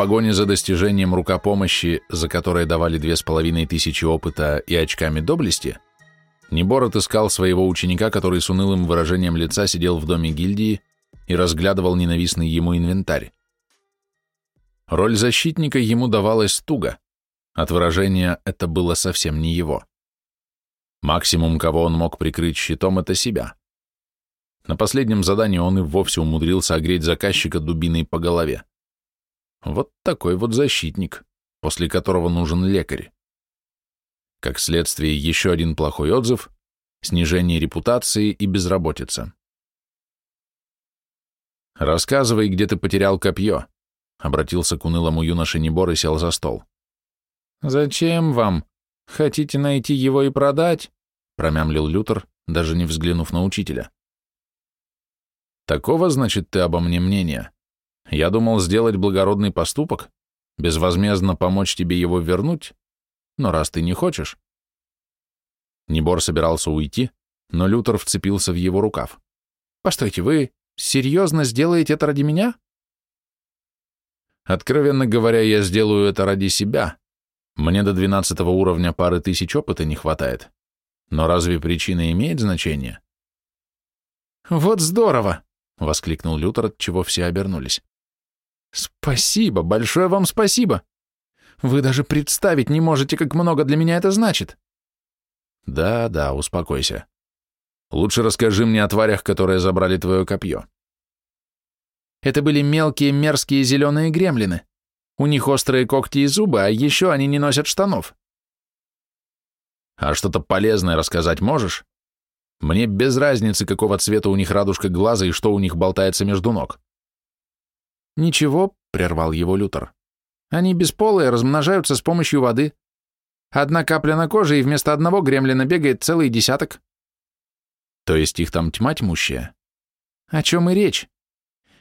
погоне за достижением рукопомощи, за которое давали две с половиной тысячи опыта и очками доблести, Небор отыскал своего ученика, который с унылым выражением лица сидел в доме гильдии и разглядывал ненавистный ему инвентарь. Роль защитника ему давалась туго. От выражения это было совсем не его. Максимум, кого он мог прикрыть щитом, это себя. На последнем задании он и вовсе умудрился огреть заказчика дубиной по голове. Вот такой вот защитник, после которого нужен лекарь. Как следствие, еще один плохой отзыв, снижение репутации и безработица. «Рассказывай, где ты потерял копье», — обратился к унылому юноше Небор и сел за стол. «Зачем вам? Хотите найти его и продать?» — промямлил Лютер, даже не взглянув на учителя. «Такого, значит, ты обо мне мнения? Я думал сделать благородный поступок, безвозмездно помочь тебе его вернуть, но раз ты не хочешь...» Небор собирался уйти, но Лютер вцепился в его рукав. «Постойте, вы серьезно сделаете это ради меня?» «Откровенно говоря, я сделаю это ради себя. Мне до двенадцатого уровня пары тысяч опыта не хватает. Но разве причина имеет значение?» «Вот здорово!» — воскликнул Лютер, от чего все обернулись. «Спасибо, большое вам спасибо! Вы даже представить не можете, как много для меня это значит. Да, да, успокойся. Лучше расскажи мне о тварях, которые забрали твое копье. Это были мелкие мерзкие зеленые гремлины. У них острые когти и зубы, а еще они не носят штанов. А что-то полезное рассказать можешь? Мне без разницы, какого цвета у них радужка глаза и что у них болтается между ног. Ничего, прервал его Лютер. Они бесполые, размножаются с помощью воды. Одна капля на коже, и вместо одного гремлина бегает целый десяток. То есть их там тьма тьмущая? О чем и речь.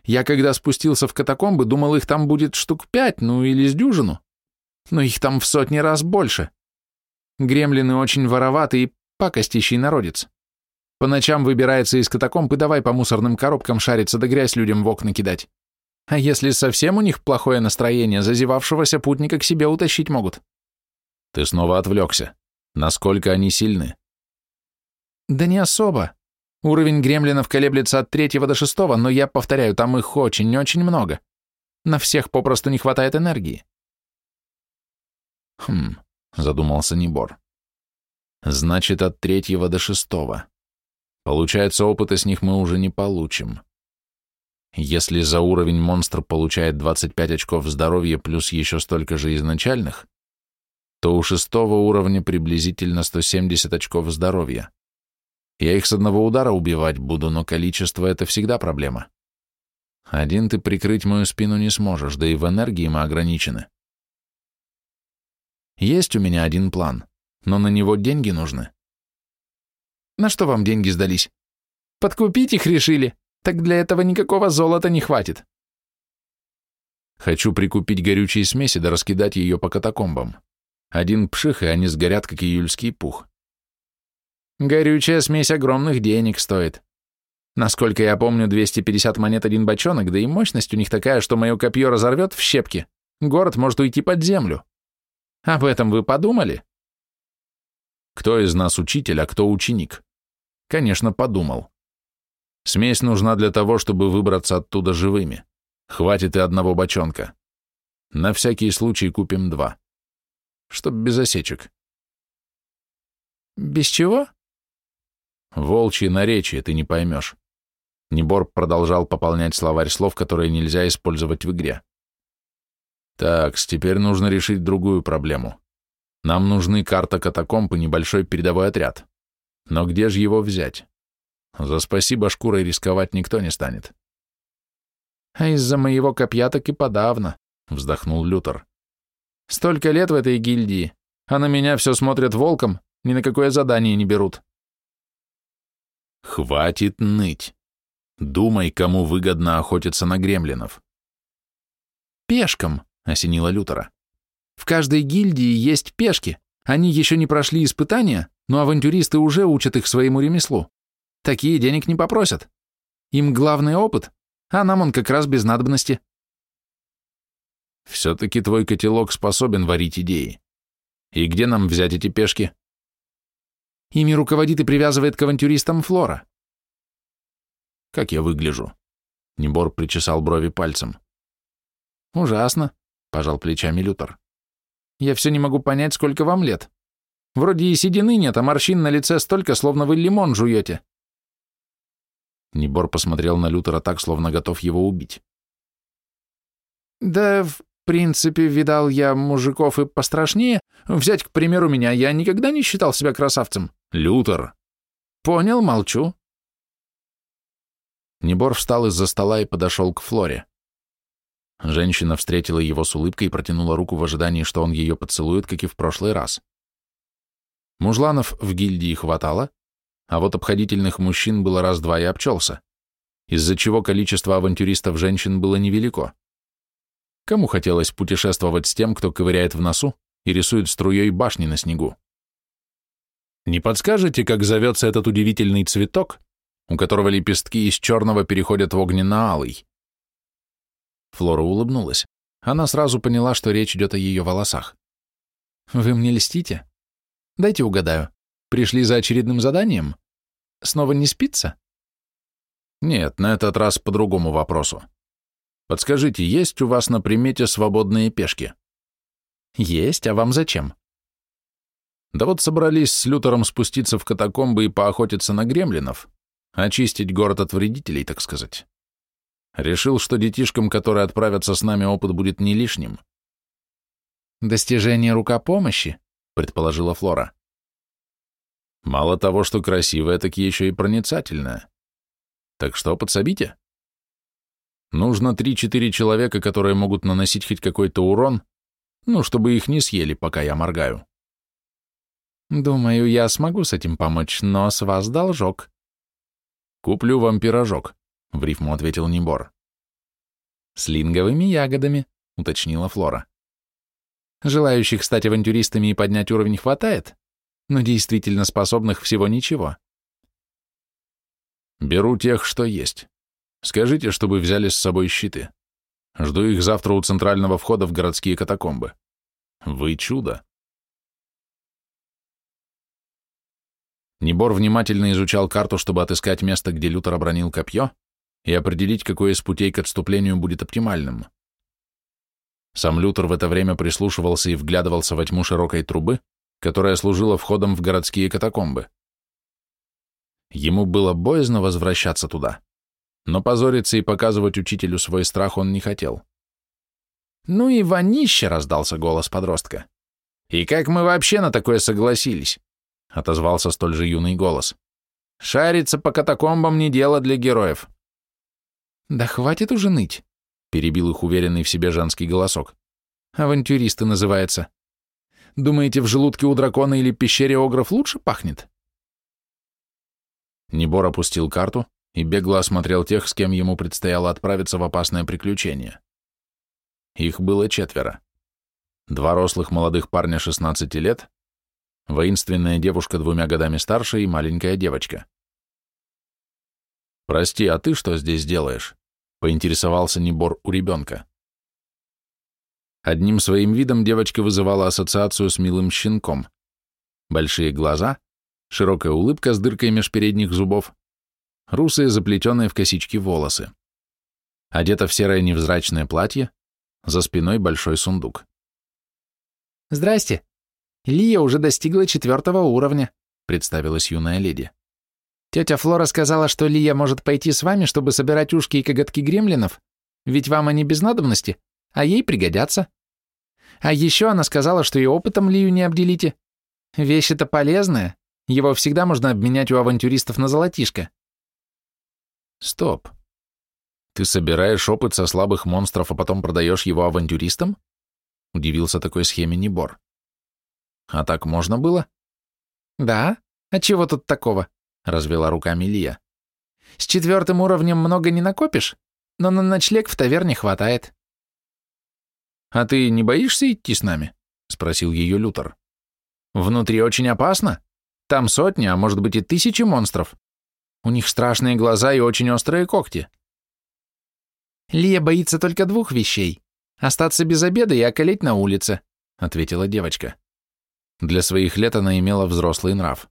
Я когда спустился в катакомбы, думал, их там будет штук пять, ну или с дюжину. Но их там в сотни раз больше. Гремлины очень вороватый и пакостящий народец. По ночам выбирается из катакомб и давай по мусорным коробкам шариться да грязь людям в окна кидать. А если совсем у них плохое настроение, зазевавшегося путника к себе утащить могут. Ты снова отвлекся. Насколько они сильны? Да не особо. Уровень гремлинов колеблется от третьего до шестого, но я повторяю, там их очень-очень много. На всех попросту не хватает энергии. Хм, задумался Небор. Значит, от третьего до шестого. Получается, опыта с них мы уже не получим. Если за уровень монстр получает 25 очков здоровья плюс еще столько же изначальных, то у шестого уровня приблизительно 170 очков здоровья. Я их с одного удара убивать буду, но количество — это всегда проблема. Один ты прикрыть мою спину не сможешь, да и в энергии мы ограничены. Есть у меня один план, но на него деньги нужны. На что вам деньги сдались? Подкупить их решили? Так для этого никакого золота не хватит. Хочу прикупить горючие смеси да раскидать ее по катакомбам. Один пших, и они сгорят, как июльский пух. Горючая смесь огромных денег стоит. Насколько я помню, 250 монет один бочонок, да и мощность у них такая, что мое копье разорвет в щепки. Город может уйти под землю. Об этом вы подумали? Кто из нас учитель, а кто ученик? Конечно, подумал. Смесь нужна для того, чтобы выбраться оттуда живыми. Хватит и одного бочонка. На всякий случай купим два. Чтоб без осечек. Без чего? Волчьи наречия, ты не поймешь. Небор продолжал пополнять словарь слов, которые нельзя использовать в игре. Так, теперь нужно решить другую проблему. Нам нужны карта катакомб и небольшой передовой отряд. Но где же его взять? За спасибо шкурой рисковать никто не станет. А из-за моего копья так и подавно, вздохнул Лютер. Столько лет в этой гильдии, а на меня все смотрят волком, ни на какое задание не берут. Хватит ныть. Думай, кому выгодно охотиться на гремлинов. Пешкам, осенила Лютера. В каждой гильдии есть пешки. Они еще не прошли испытания, но авантюристы уже учат их своему ремеслу. Такие денег не попросят. Им главный опыт, а нам он как раз без надобности. Все-таки твой котелок способен варить идеи. И где нам взять эти пешки? Ими руководит и привязывает к авантюристам Флора. Как я выгляжу? Небор причесал брови пальцем. Ужасно, пожал плечами Лютер. Я все не могу понять, сколько вам лет. Вроде и седины нет, а морщин на лице столько, словно вы лимон жуете. Небор посмотрел на Лютера так, словно готов его убить. Да, в принципе, видал я мужиков и пострашнее. Взять, к примеру, меня, я никогда не считал себя красавцем. Лютер. Понял, молчу. Небор встал из-за стола и подошел к Флоре. Женщина встретила его с улыбкой и протянула руку в ожидании, что он ее поцелует, как и в прошлый раз. Мужланов в гильдии хватало, а вот обходительных мужчин было раз-два и обчелся, из-за чего количество авантюристов женщин было невелико. Кому хотелось путешествовать с тем, кто ковыряет в носу и рисует струей башни на снегу? Не подскажете, как зовется этот удивительный цветок, у которого лепестки из черного переходят в огненно-алый? Флора улыбнулась. Она сразу поняла, что речь идет о ее волосах. «Вы мне льстите? Дайте угадаю. Пришли за очередным заданием? Снова не спится?» «Нет, на этот раз по другому вопросу. Подскажите, есть у вас на примете свободные пешки?» «Есть, а вам зачем?» «Да вот собрались с Лютером спуститься в катакомбы и поохотиться на гремлинов, очистить город от вредителей, так сказать. Решил, что детишкам, которые отправятся с нами, опыт будет не лишним. «Достижение рукопомощи», — предположила Флора. «Мало того, что красивая, так еще и проницательная. Так что, подсобите?» Нужно три-четыре человека, которые могут наносить хоть какой-то урон, ну, чтобы их не съели, пока я моргаю. Думаю, я смогу с этим помочь, но с вас должок. Куплю вам пирожок. — в рифму ответил Небор. «С линговыми ягодами», — уточнила Флора. «Желающих стать авантюристами и поднять уровень хватает, но действительно способных всего ничего». «Беру тех, что есть. Скажите, чтобы взяли с собой щиты. Жду их завтра у центрального входа в городские катакомбы. Вы чудо!» Небор внимательно изучал карту, чтобы отыскать место, где Лютер обронил копье, и определить, какой из путей к отступлению будет оптимальным. Сам Лютер в это время прислушивался и вглядывался во тьму широкой трубы, которая служила входом в городские катакомбы. Ему было боязно возвращаться туда, но позориться и показывать учителю свой страх он не хотел. «Ну и вонище!» — раздался голос подростка. «И как мы вообще на такое согласились?» — отозвался столь же юный голос. «Шариться по катакомбам не дело для героев. «Да хватит уже ныть», — перебил их уверенный в себе женский голосок. «Авантюристы называется. Думаете, в желудке у дракона или пещере огров лучше пахнет?» Небор опустил карту и бегло осмотрел тех, с кем ему предстояло отправиться в опасное приключение. Их было четверо. Два рослых молодых парня 16 лет, воинственная девушка двумя годами старше и маленькая девочка. «Прости, а ты что здесь делаешь?» поинтересовался Небор у ребенка. Одним своим видом девочка вызывала ассоциацию с милым щенком. Большие глаза, широкая улыбка с дыркой меж передних зубов, русые заплетенные в косички волосы. Одета в серое невзрачное платье, за спиной большой сундук. «Здрасте. Лия уже достигла четвертого уровня», — представилась юная леди. Тетя Флора сказала, что Лия может пойти с вами, чтобы собирать ушки и коготки гремлинов, ведь вам они без надобности, а ей пригодятся. А еще она сказала, что и опытом Лию не обделите. Вещь это полезная, его всегда можно обменять у авантюристов на золотишко. Стоп. Ты собираешь опыт со слабых монстров, а потом продаешь его авантюристам? Удивился такой схеме Небор. А так можно было? Да? А чего тут такого? — развела руками Лия. «С четвертым уровнем много не накопишь, но на ночлег в таверне хватает». «А ты не боишься идти с нами?» — спросил ее Лютер. «Внутри очень опасно. Там сотни, а может быть и тысячи монстров. У них страшные глаза и очень острые когти». Лия боится только двух вещей «Остаться без обеда и околеть на улице», — ответила девочка. Для своих лет она имела взрослый нрав.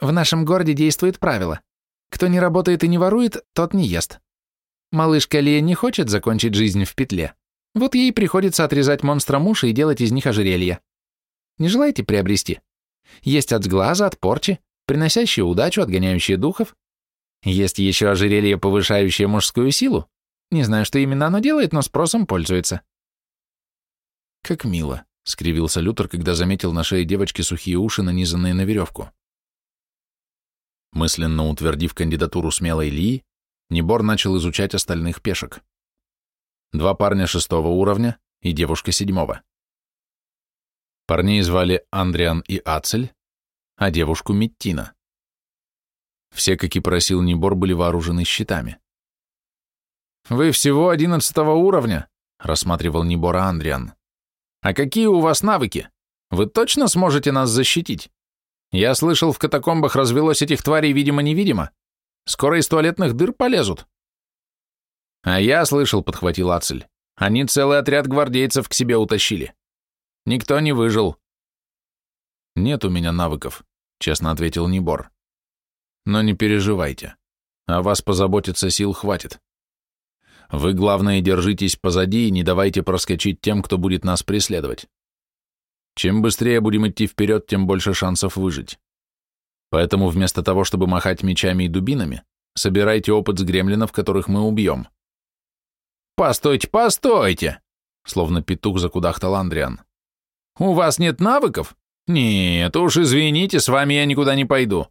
«В нашем городе действует правило. Кто не работает и не ворует, тот не ест. Малышка Лия не хочет закончить жизнь в петле. Вот ей приходится отрезать монстрам уши и делать из них ожерелья. Не желаете приобрести? Есть от сглаза, от порчи, приносящие удачу, отгоняющие духов. Есть еще ожерелье, повышающее мужскую силу. Не знаю, что именно оно делает, но спросом пользуется. Как мило, — скривился Лютер, когда заметил на шее девочки сухие уши, нанизанные на веревку. Мысленно утвердив кандидатуру смелой Лии, Небор начал изучать остальных пешек. Два парня шестого уровня и девушка седьмого. Парней звали Андриан и Ацель, а девушку Меттина. Все, как и просил Небор, были вооружены щитами. «Вы всего одиннадцатого уровня», — рассматривал Небора Андриан. «А какие у вас навыки? Вы точно сможете нас защитить? Я слышал, в катакомбах развелось этих тварей видимо-невидимо. Скоро из туалетных дыр полезут». «А я слышал», — подхватил Ацель. «Они целый отряд гвардейцев к себе утащили. Никто не выжил». «Нет у меня навыков», — честно ответил Небор. «Но не переживайте. О вас позаботиться сил хватит. Вы, главное, держитесь позади и не давайте проскочить тем, кто будет нас преследовать. Чем быстрее будем идти вперед, тем больше шансов выжить. Поэтому вместо того, чтобы махать мечами и дубинами, собирайте опыт с гремлинов, которых мы убьем. «Постойте, постойте!» Словно петух закудахтал Андриан. «У вас нет навыков? Нет, уж извините, с вами я никуда не пойду.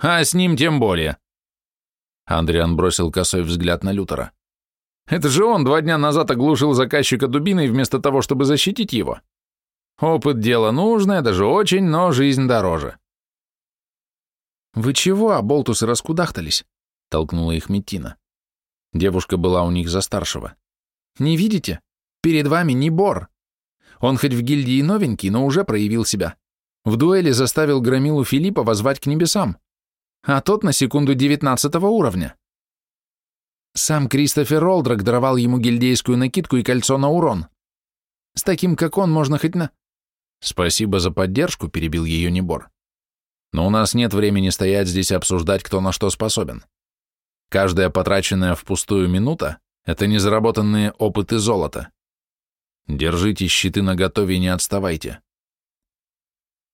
А с ним тем более». Андриан бросил косой взгляд на Лютера. Это же он два дня назад оглушил заказчика дубиной вместо того, чтобы защитить его. Опыт – дело нужное, даже очень, но жизнь дороже. «Вы чего, оболтусы, раскудахтались?» – толкнула их Меттина. Девушка была у них за старшего. «Не видите? Перед вами не Бор. Он хоть в гильдии новенький, но уже проявил себя. В дуэли заставил Громилу Филиппа возвать к небесам. А тот на секунду девятнадцатого уровня. Сам Кристофер Олдрак даровал ему гильдейскую накидку и кольцо на урон. С таким, как он, можно хоть на... Спасибо за поддержку, перебил ее Небор. Но у нас нет времени стоять здесь и обсуждать, кто на что способен. Каждая потраченная впустую минута — это незаработанные опыты золота. Держите щиты наготове и не отставайте.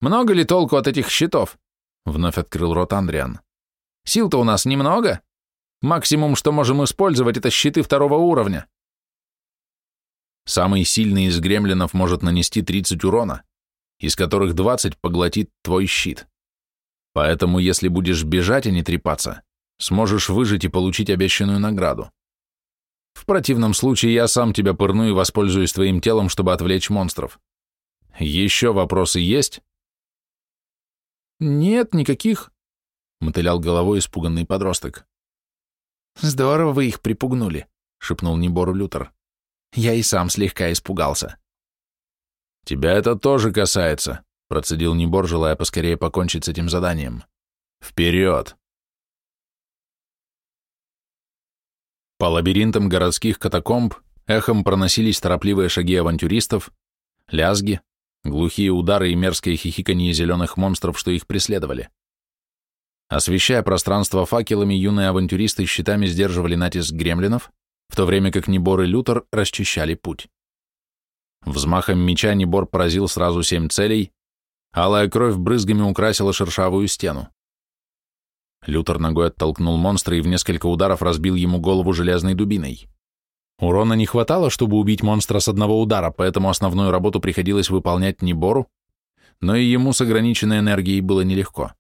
Много ли толку от этих щитов? Вновь открыл рот Андриан. Сил-то у нас немного. Максимум, что можем использовать, это щиты второго уровня. Самый сильный из гремлинов может нанести 30 урона, из которых 20 поглотит твой щит. Поэтому, если будешь бежать, а не трепаться, сможешь выжить и получить обещанную награду. В противном случае я сам тебя пырну и воспользуюсь твоим телом, чтобы отвлечь монстров. Еще вопросы есть? Нет, никаких, — мотылял головой испуганный подросток. «Здорово вы их припугнули», — шепнул Небору Лютер. «Я и сам слегка испугался». «Тебя это тоже касается», — процедил Небор, желая поскорее покончить с этим заданием. «Вперед!» По лабиринтам городских катакомб эхом проносились торопливые шаги авантюристов, лязги, глухие удары и мерзкое хихиканье зеленых монстров, что их преследовали. Освещая пространство факелами, юные авантюристы щитами сдерживали натиск гремлинов, в то время как Небор и Лютер расчищали путь. Взмахом меча Небор поразил сразу семь целей, алая кровь брызгами украсила шершавую стену. Лютер ногой оттолкнул монстра и в несколько ударов разбил ему голову железной дубиной. Урона не хватало, чтобы убить монстра с одного удара, поэтому основную работу приходилось выполнять Небору, но и ему с ограниченной энергией было нелегко.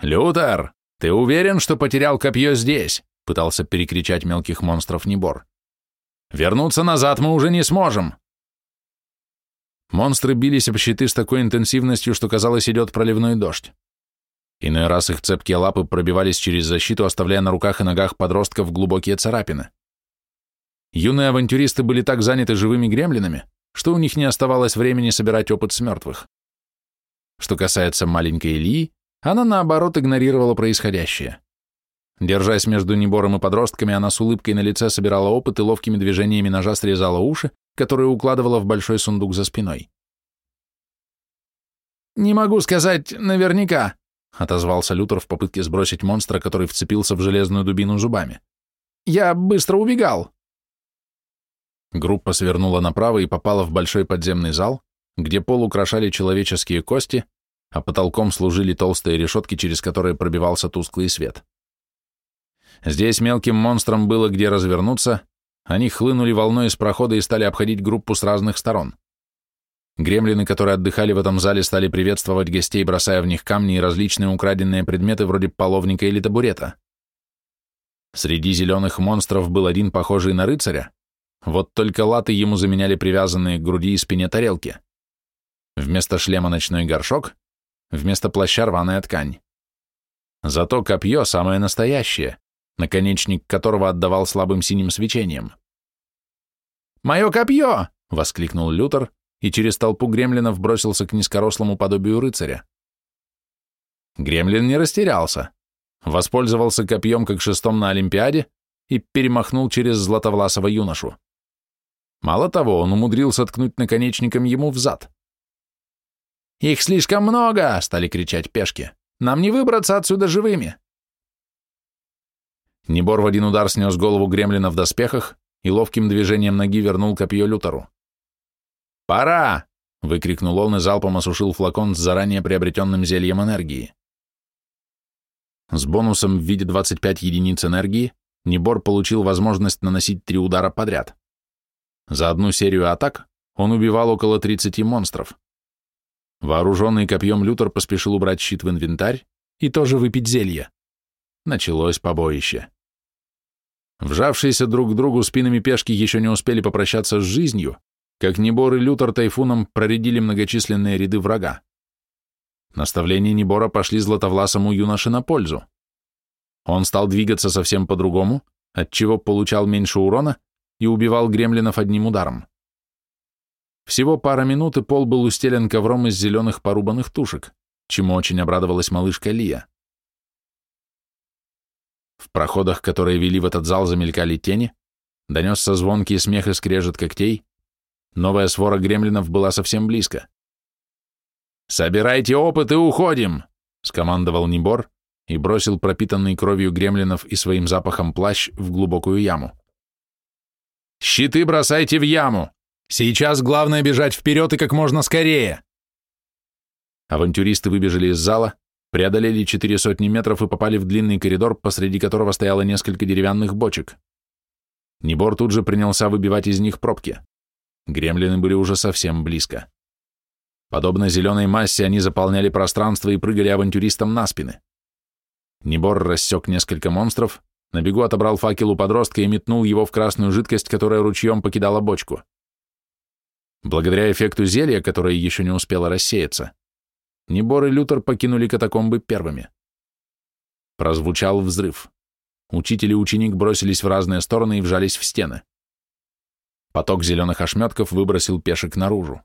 «Лютер, ты уверен, что потерял копье здесь?» — пытался перекричать мелких монстров Небор. «Вернуться назад мы уже не сможем!» Монстры бились об щиты с такой интенсивностью, что, казалось, идет проливной дождь. Иной раз их цепкие лапы пробивались через защиту, оставляя на руках и ногах подростков глубокие царапины. Юные авантюристы были так заняты живыми гремлинами, что у них не оставалось времени собирать опыт с мертвых. Что касается маленькой Ильи, она, наоборот, игнорировала происходящее. Держась между Небором и подростками, она с улыбкой на лице собирала опыт и ловкими движениями ножа срезала уши, которые укладывала в большой сундук за спиной. «Не могу сказать наверняка», — отозвался Лютер в попытке сбросить монстра, который вцепился в железную дубину зубами. «Я быстро убегал». Группа свернула направо и попала в большой подземный зал, где пол украшали человеческие кости, а потолком служили толстые решетки, через которые пробивался тусклый свет. Здесь мелким монстрам было где развернуться, они хлынули волной из прохода и стали обходить группу с разных сторон. Гремлины, которые отдыхали в этом зале, стали приветствовать гостей, бросая в них камни и различные украденные предметы вроде половника или табурета. Среди зеленых монстров был один похожий на рыцаря, вот только латы ему заменяли привязанные к груди и спине тарелки. Вместо шлема ночной горшок, вместо плаща рваная ткань. Зато копье самое настоящее, наконечник которого отдавал слабым синим свечением. «Мое копье!» — воскликнул Лютер и через толпу гремлинов бросился к низкорослому подобию рыцаря. Гремлин не растерялся, воспользовался копьем как шестом на Олимпиаде и перемахнул через златовласого юношу. Мало того, он умудрился ткнуть наконечником ему в зад. «Их слишком много!» — стали кричать пешки. «Нам не выбраться отсюда живыми!» Небор в один удар снес голову гремлина в доспехах и ловким движением ноги вернул копье Лютеру. «Пора!» — выкрикнул он и залпом осушил флакон с заранее приобретенным зельем энергии. С бонусом в виде 25 единиц энергии Небор получил возможность наносить три удара подряд. За одну серию атак он убивал около 30 монстров. Вооруженный копьем Лютер поспешил убрать щит в инвентарь и тоже выпить зелье. Началось побоище. Вжавшиеся друг к другу спинами пешки еще не успели попрощаться с жизнью, как Небор и Лютер тайфуном проредили многочисленные ряды врага. Наставления Небора пошли златовласому юноше на пользу. Он стал двигаться совсем по-другому, отчего получал меньше урона и убивал гремлинов одним ударом. Всего пара минут, и пол был устелен ковром из зеленых порубанных тушек, чему очень обрадовалась малышка Лия. В проходах, которые вели в этот зал, замелькали тени, донесся звонкий смех и скрежет когтей, новая свора гремлинов была совсем близко. «Собирайте опыт и уходим!» — скомандовал Небор и бросил пропитанный кровью гремлинов и своим запахом плащ в глубокую яму. «Щиты бросайте в яму! Сейчас главное бежать вперед и как можно скорее!» Авантюристы выбежали из зала, преодолели четыре сотни метров и попали в длинный коридор, посреди которого стояло несколько деревянных бочек. Небор тут же принялся выбивать из них пробки. Гремлины были уже совсем близко. Подобно зеленой массе, они заполняли пространство и прыгали авантюристам на спины. Небор рассек несколько монстров, на бегу отобрал факел у подростка и метнул его в красную жидкость, которая ручьем покидала бочку. Благодаря эффекту зелья, которое еще не успело рассеяться, Небор и Лютер покинули катакомбы первыми. Прозвучал взрыв. Учитель и ученик бросились в разные стороны и вжались в стены. Поток зеленых ошметков выбросил пешек наружу.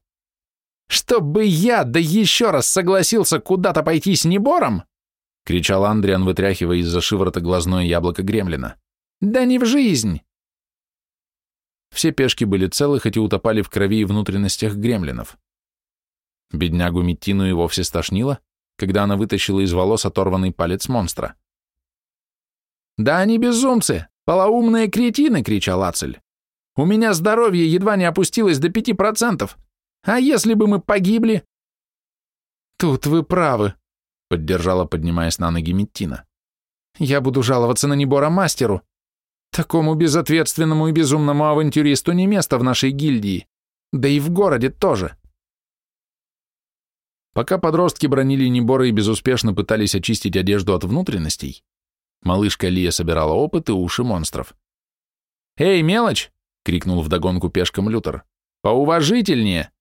«Чтобы я, да еще раз согласился куда-то пойти с Небором!» — кричал Андриан, вытряхивая из-за шиворота глазное яблоко гремлина. «Да не в жизнь!» Все пешки были целы, хоть и утопали в крови и внутренностях гремлинов. Беднягу Миттину и вовсе стошнило, когда она вытащила из волос оторванный палец монстра. «Да они безумцы! Полоумные кретины!» — кричал Ацель. «У меня здоровье едва не опустилось до пяти процентов. А если бы мы погибли?» «Тут вы правы», — поддержала, поднимаясь на ноги Миттина. «Я буду жаловаться на Небора мастеру. Такому безответственному и безумному авантюристу не место в нашей гильдии, да и в городе тоже». Пока подростки бронили Небора и безуспешно пытались очистить одежду от внутренностей, малышка Лия собирала опыт и уши монстров. «Эй, мелочь!» — крикнул вдогонку пешкам Лютер. «Поуважительнее!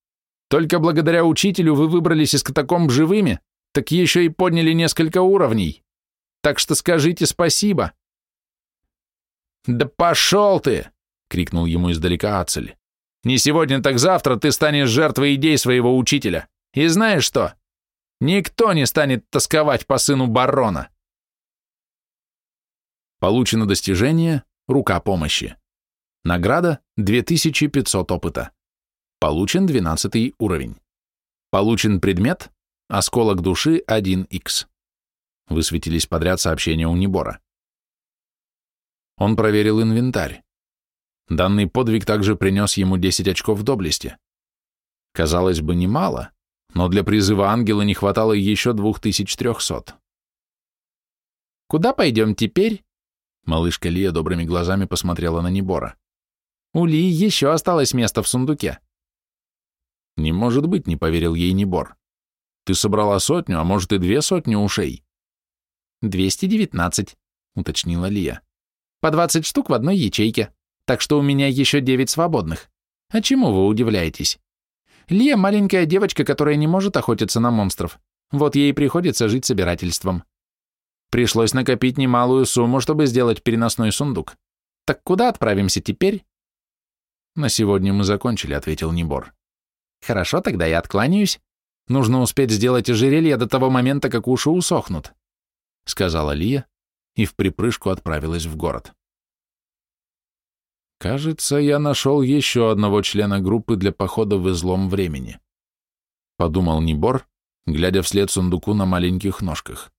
Только благодаря учителю вы выбрались из катакомб живыми, так еще и подняли несколько уровней. Так что скажите спасибо!» «Да пошел ты!» — крикнул ему издалека Ацель. «Не сегодня, так завтра ты станешь жертвой идей своего учителя!» И знаешь что? Никто не станет тосковать по сыну барона. Получено достижение «Рука помощи». Награда 2500 опыта. Получен 12 уровень. Получен предмет «Осколок души 1х». Высветились подряд сообщения у Небора. Он проверил инвентарь. Данный подвиг также принес ему 10 очков доблести. Казалось бы, немало, но для призыва ангела не хватало еще 2300. «Куда пойдем теперь?» Малышка Лия добрыми глазами посмотрела на Небора. «У Лии еще осталось место в сундуке». «Не может быть», — не поверил ей Небор. «Ты собрала сотню, а может и две сотни ушей». «Двести девятнадцать», — уточнила Лия. «По двадцать штук в одной ячейке, так что у меня еще девять свободных. А чему вы удивляетесь? Лия — маленькая девочка, которая не может охотиться на монстров. Вот ей приходится жить собирательством. Пришлось накопить немалую сумму, чтобы сделать переносной сундук. Так куда отправимся теперь? На сегодня мы закончили, ответил Небор. Хорошо, тогда я откланяюсь. Нужно успеть сделать ожерелье до того момента, как уши усохнут, сказала Лия и в припрыжку отправилась в город. Кажется, я нашел еще одного члена группы для похода в излом времени. Подумал Небор, глядя вслед сундуку на маленьких ножках.